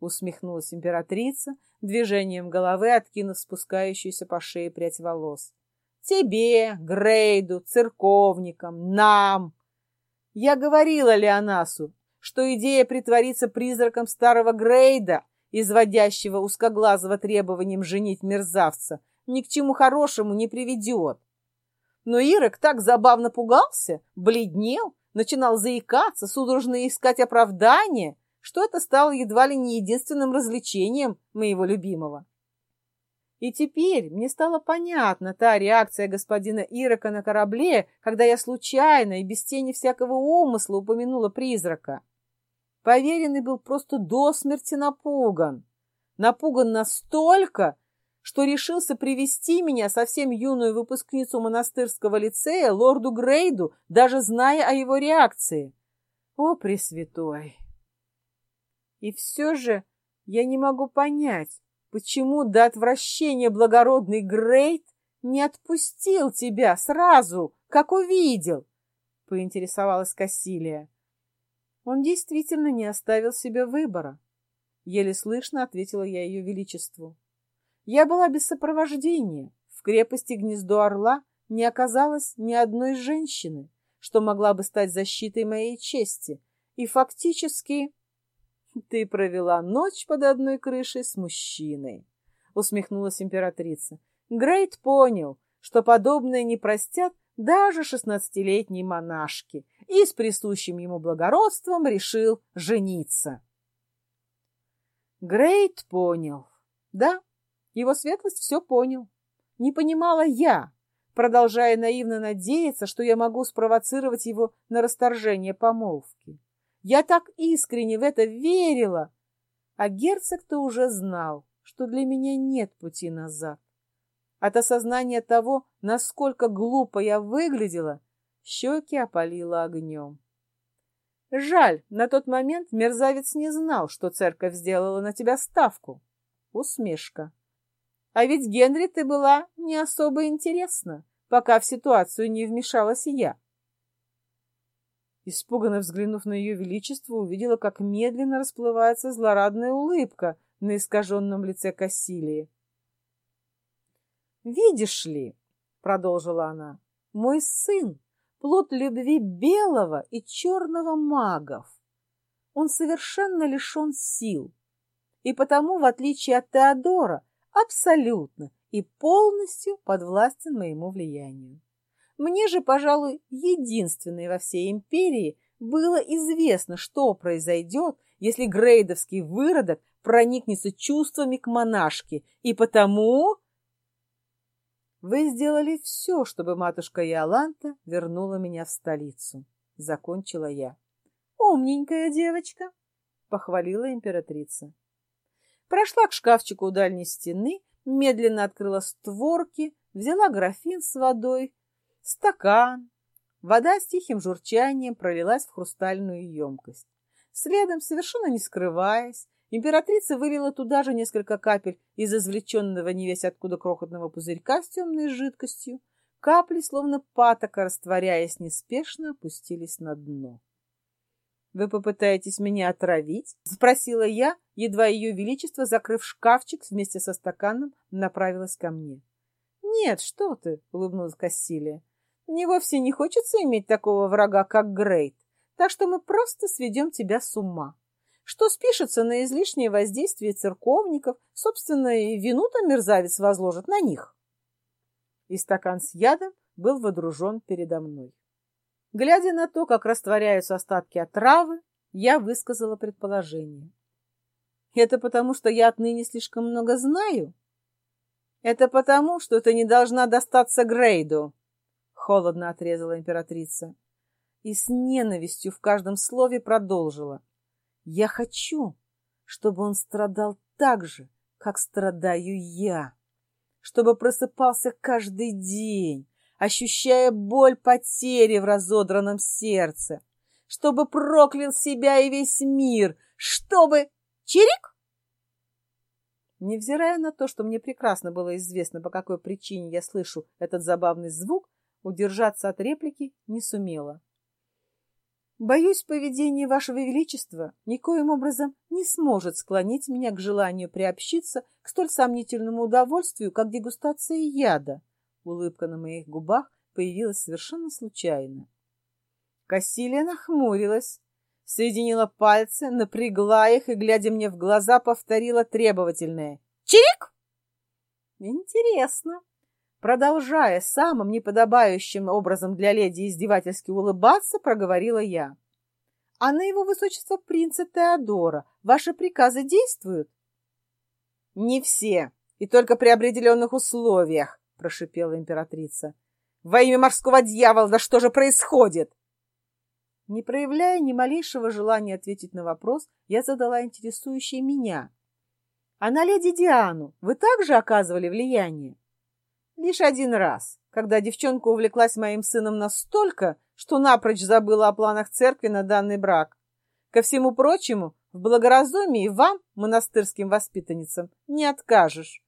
Усмехнулась императрица, движением головы откинув спускающуюся по шее прядь волос. Тебе, Грейду, церковникам, нам. Я говорила Леонасу, что идея притвориться призраком старого Грейда, изводящего узкоглазого требованием женить мерзавца, ни к чему хорошему не приведет. Но Ирок так забавно пугался, бледнел, начинал заикаться, судорожно искать оправдание, что это стало едва ли не единственным развлечением моего любимого. И теперь мне стало понятна та реакция господина Ирока на корабле, когда я случайно и без тени всякого умысла упомянула призрака. Поверенный был просто до смерти напуган. Напуган настолько, что решился привести меня, совсем юную выпускницу монастырского лицея, лорду Грейду, даже зная о его реакции. О, Пресвятой! И все же я не могу понять, почему до отвращения благородный Грейд не отпустил тебя сразу, как увидел? Поинтересовалась Кассилия. Он действительно не оставил себе выбора. Еле слышно ответила я ее величеству. Я была без сопровождения. В крепости гнездо орла не оказалось ни одной женщины, что могла бы стать защитой моей чести. И фактически ты провела ночь под одной крышей с мужчиной, усмехнулась императрица. Грейт понял, что подобное не простят даже шестнадцатилетней монашки, и с присущим ему благородством решил жениться. Грейт понял. Да, его светлость все понял. Не понимала я, продолжая наивно надеяться, что я могу спровоцировать его на расторжение помолвки. Я так искренне в это верила. А герцог-то уже знал, что для меня нет пути назад. От осознания того, насколько глупо я выглядела, щеки опалило огнем. Жаль, на тот момент мерзавец не знал, что церковь сделала на тебя ставку. Усмешка. А ведь Генри ты была не особо интересна, пока в ситуацию не вмешалась я. Испуганно взглянув на ее величество, увидела, как медленно расплывается злорадная улыбка на искаженном лице Кассилии. «Видишь ли, — продолжила она, — мой сын — плод любви белого и черного магов. Он совершенно лишен сил, и потому, в отличие от Теодора, абсолютно и полностью подвластен моему влиянию. Мне же, пожалуй, единственной во всей империи было известно, что произойдет, если грейдовский выродок проникнется чувствами к монашке, и потому... Вы сделали все, чтобы матушка Иоланта вернула меня в столицу. Закончила я. Умненькая девочка, похвалила императрица. Прошла к шкафчику у дальней стены, медленно открыла створки, взяла графин с водой, стакан. Вода с тихим журчанием пролилась в хрустальную емкость. Следом, совершенно не скрываясь, императрица вылила туда же несколько капель из извлеченного невесть откуда крохотного пузырька с темной жидкостью. Капли, словно патока, растворяясь неспешно, опустились на дно. «Вы попытаетесь меня отравить?» — спросила я, едва ее величество, закрыв шкафчик вместе со стаканом, направилась ко мне. «Нет, что ты!» — улыбнулась Кассилия. «Мне вовсе не хочется иметь такого врага, как Грейт, так что мы просто сведем тебя с ума. Что спишется на излишнее воздействие церковников, собственно, и вину-то мерзавец возложит на них». И стакан с ядом был водружен передо мной. Глядя на то, как растворяются остатки отравы, я высказала предположение. Это потому, что я отныне слишком много знаю? Это потому, что ты не должна достаться Грейду, холодно отрезала императрица и с ненавистью в каждом слове продолжила. Я хочу, чтобы он страдал так же, как страдаю я, чтобы просыпался каждый день, ощущая боль потери в разодранном сердце, чтобы проклял себя и весь мир, чтобы... Чирик? Невзирая на то, что мне прекрасно было известно, по какой причине я слышу этот забавный звук, удержаться от реплики не сумела. Боюсь, поведение Вашего Величества никоим образом не сможет склонить меня к желанию приобщиться к столь сомнительному удовольствию, как дегустация яда. Улыбка на моих губах появилась совершенно случайно. Кассилия нахмурилась, соединила пальцы, напрягла их и, глядя мне в глаза, повторила требовательное «Чирик!» Интересно. Продолжая самым неподобающим образом для леди издевательски улыбаться, проговорила я. А на его высочество принца Теодора ваши приказы действуют? Не все, и только при определенных условиях, прошипела императрица. Во имя морского дьявола, да что же происходит? Не проявляя ни малейшего желания ответить на вопрос, я задала интересующий меня. А на леди Диану вы также оказывали влияние? Лишь один раз, когда девчонка увлеклась моим сыном настолько, что напрочь забыла о планах церкви на данный брак. Ко всему прочему, в благоразумии вам, монастырским воспитанницам, не откажешь.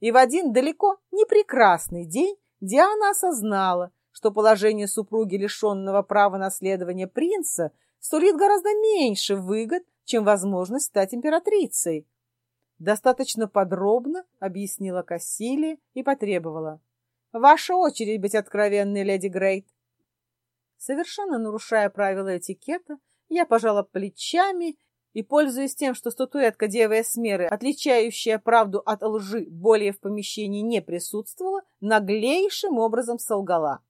И в один далеко не прекрасный день Диана осознала, что положение супруги, лишенного права наследования принца, сулит гораздо меньше выгод, чем возможность стать императрицей. Достаточно подробно объяснила Кассилия и потребовала. «Ваша очередь быть откровенной, леди Грейт». Совершенно нарушая правила этикета, я пожала плечами и, пользуясь тем, что статуэтка Девы Эсмеры, отличающая правду от лжи, более в помещении не присутствовала, наглейшим образом солгала.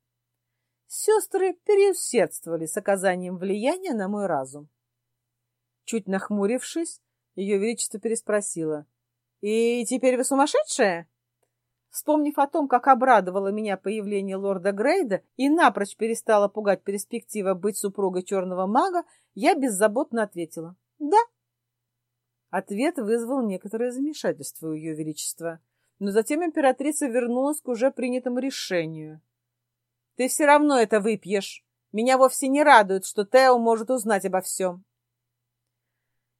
Сестры переусердствовали с оказанием влияния на мой разум. Чуть нахмурившись, ее Величество переспросила. «И теперь вы сумасшедшая?» Вспомнив о том, как обрадовало меня появление лорда Грейда и напрочь перестала пугать перспектива быть супругой черного мага, я беззаботно ответила «Да». Ответ вызвал некоторое замешательство у ее величества, но затем императрица вернулась к уже принятому решению. «Ты все равно это выпьешь. Меня вовсе не радует, что Тео может узнать обо всем.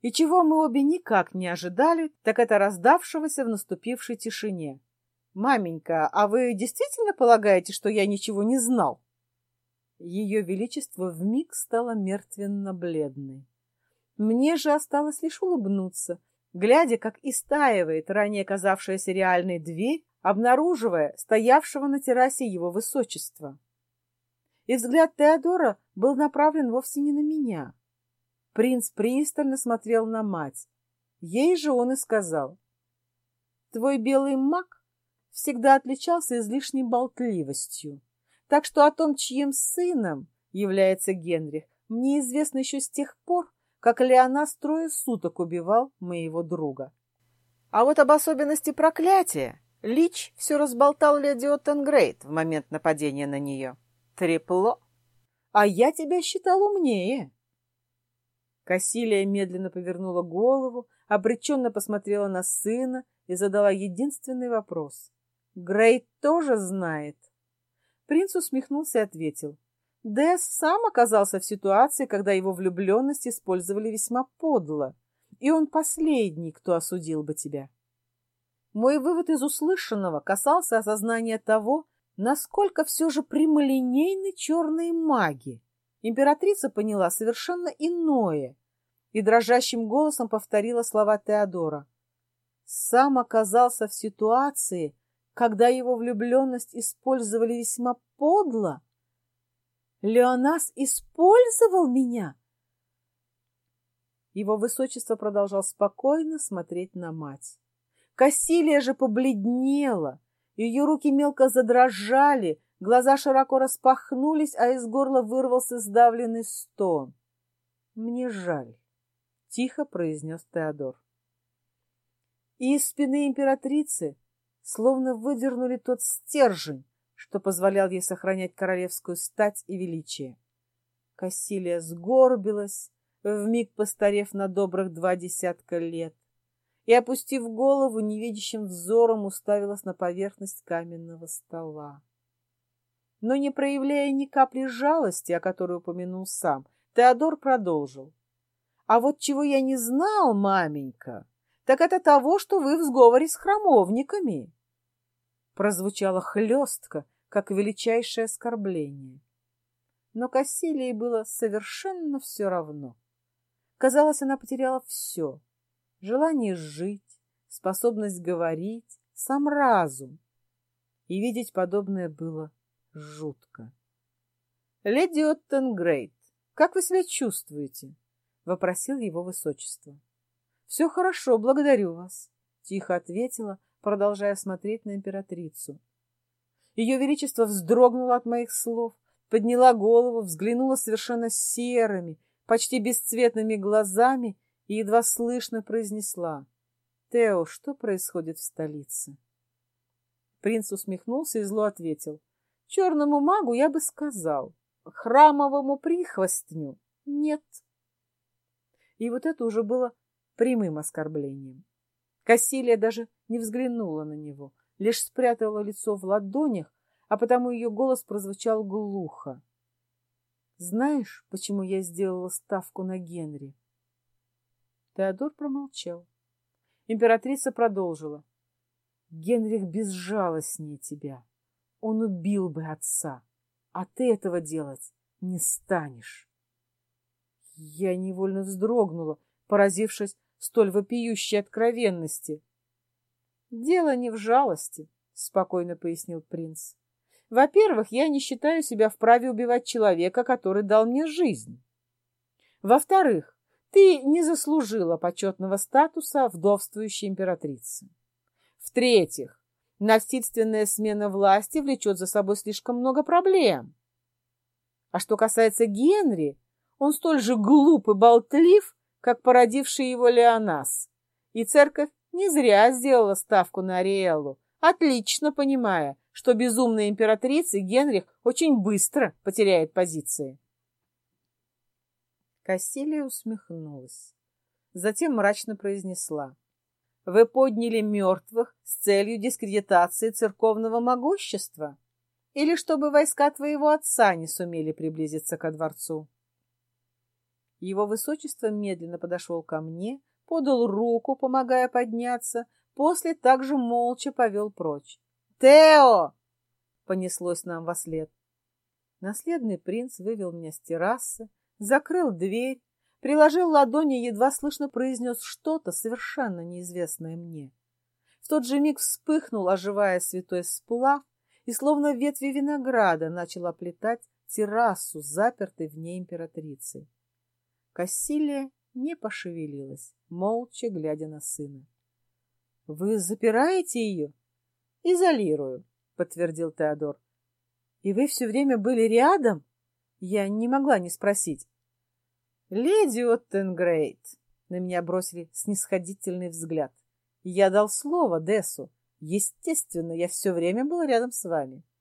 И чего мы обе никак не ожидали, так это раздавшегося в наступившей тишине. «Маменька, а вы действительно полагаете, что я ничего не знал?» Ее Величество вмиг стало мертвенно-бледной. Мне же осталось лишь улыбнуться, глядя, как истаивает ранее казавшаяся реальной дверь, обнаруживая стоявшего на террасе его высочества. И взгляд Теодора был направлен вовсе не на меня, Принц пристально смотрел на мать. Ей же он и сказал. Твой белый маг всегда отличался излишней болтливостью. Так что о том, чьим сыном является Генрих, мне известно еще с тех пор, как Леонас трое суток убивал моего друга. А вот об особенности проклятия Лич все разболтал леди Оттенгрейд в момент нападения на нее. Трепло. А я тебя считал умнее. Кассилия медленно повернула голову, обреченно посмотрела на сына и задала единственный вопрос. «Грей тоже знает?» Принц усмехнулся и ответил. Дэс сам оказался в ситуации, когда его влюбленность использовали весьма подло, и он последний, кто осудил бы тебя. Мой вывод из услышанного касался осознания того, насколько все же прямолинейны черные маги. Императрица поняла совершенно иное и дрожащим голосом повторила слова Теодора. Сам оказался в ситуации, когда его влюбленность использовали весьма подло. Леонас использовал меня? Его высочество продолжал спокойно смотреть на мать. Кассилия же побледнела, ее руки мелко задрожали, Глаза широко распахнулись, а из горла вырвался сдавленный стон. «Мне жаль», — тихо произнес Теодор. И из спины императрицы словно выдернули тот стержень, что позволял ей сохранять королевскую стать и величие. Кассилия сгорбилась, вмиг постарев на добрых два десятка лет, и, опустив голову, невидящим взором уставилась на поверхность каменного стола но не проявляя ни капли жалости, о которой упомянул сам, Теодор продолжил. «А вот чего я не знал, маменька, так это того, что вы в сговоре с храмовниками!» Прозвучало хлестко, как величайшее оскорбление. Но Кассилии было совершенно все равно. Казалось, она потеряла все. Желание жить, способность говорить, сам разум. И видеть подобное было жутко. «Леди Оттенгрейд, как вы себя чувствуете?» — вопросил его высочество. «Все хорошо, благодарю вас», — тихо ответила, продолжая смотреть на императрицу. Ее величество вздрогнуло от моих слов, подняла голову, взглянула совершенно серыми, почти бесцветными глазами и едва слышно произнесла. «Тео, что происходит в столице?» Принц усмехнулся и зло ответил. «Черному магу я бы сказал, храмовому прихвостню нет». И вот это уже было прямым оскорблением. Кассилия даже не взглянула на него, лишь спрятала лицо в ладонях, а потому ее голос прозвучал глухо. «Знаешь, почему я сделала ставку на Генри?» Теодор промолчал. Императрица продолжила. «Генрих безжалостнее тебя. Он убил бы отца, а ты этого делать не станешь». Я невольно вздрогнула, поразившись столь вопиющей откровенности. «Дело не в жалости», — спокойно пояснил принц. «Во-первых, я не считаю себя вправе убивать человека, который дал мне жизнь. Во-вторых, ты не заслужила почетного статуса вдовствующей императрицы. В-третьих, насильственная смена власти влечет за собой слишком много проблем. А что касается Генри, он столь же глуп и болтлив, как породивший его Леонас. И церковь не зря сделала ставку на Ариэллу, отлично понимая, что безумная императрица Генрих очень быстро потеряет позиции. Кассилия усмехнулась. Затем мрачно произнесла. «Вы подняли мертвых с целью дискредитации церковного могущества? Или чтобы войска твоего отца не сумели приблизиться ко дворцу?» Его высочество медленно подошел ко мне, подал руку, помогая подняться, после также молча повел прочь. «Тео!» — понеслось нам во след. Наследный принц вывел меня с террасы, закрыл дверь, приложил ладони и едва слышно произнес что-то совершенно неизвестное мне. В тот же миг вспыхнул, оживая святой сплав, и словно ветви винограда начал оплетать террасу, запертой в ней императрицей. Кассилия не пошевелилась, молча глядя на сына. — Вы запираете ее? — Изолирую, — подтвердил Теодор. — И вы все время были рядом? Я не могла не спросить. — Леди Оттенгрейд, — на меня бросили снисходительный взгляд. — Я дал слово Дессу. Естественно, я все время был рядом с вами. —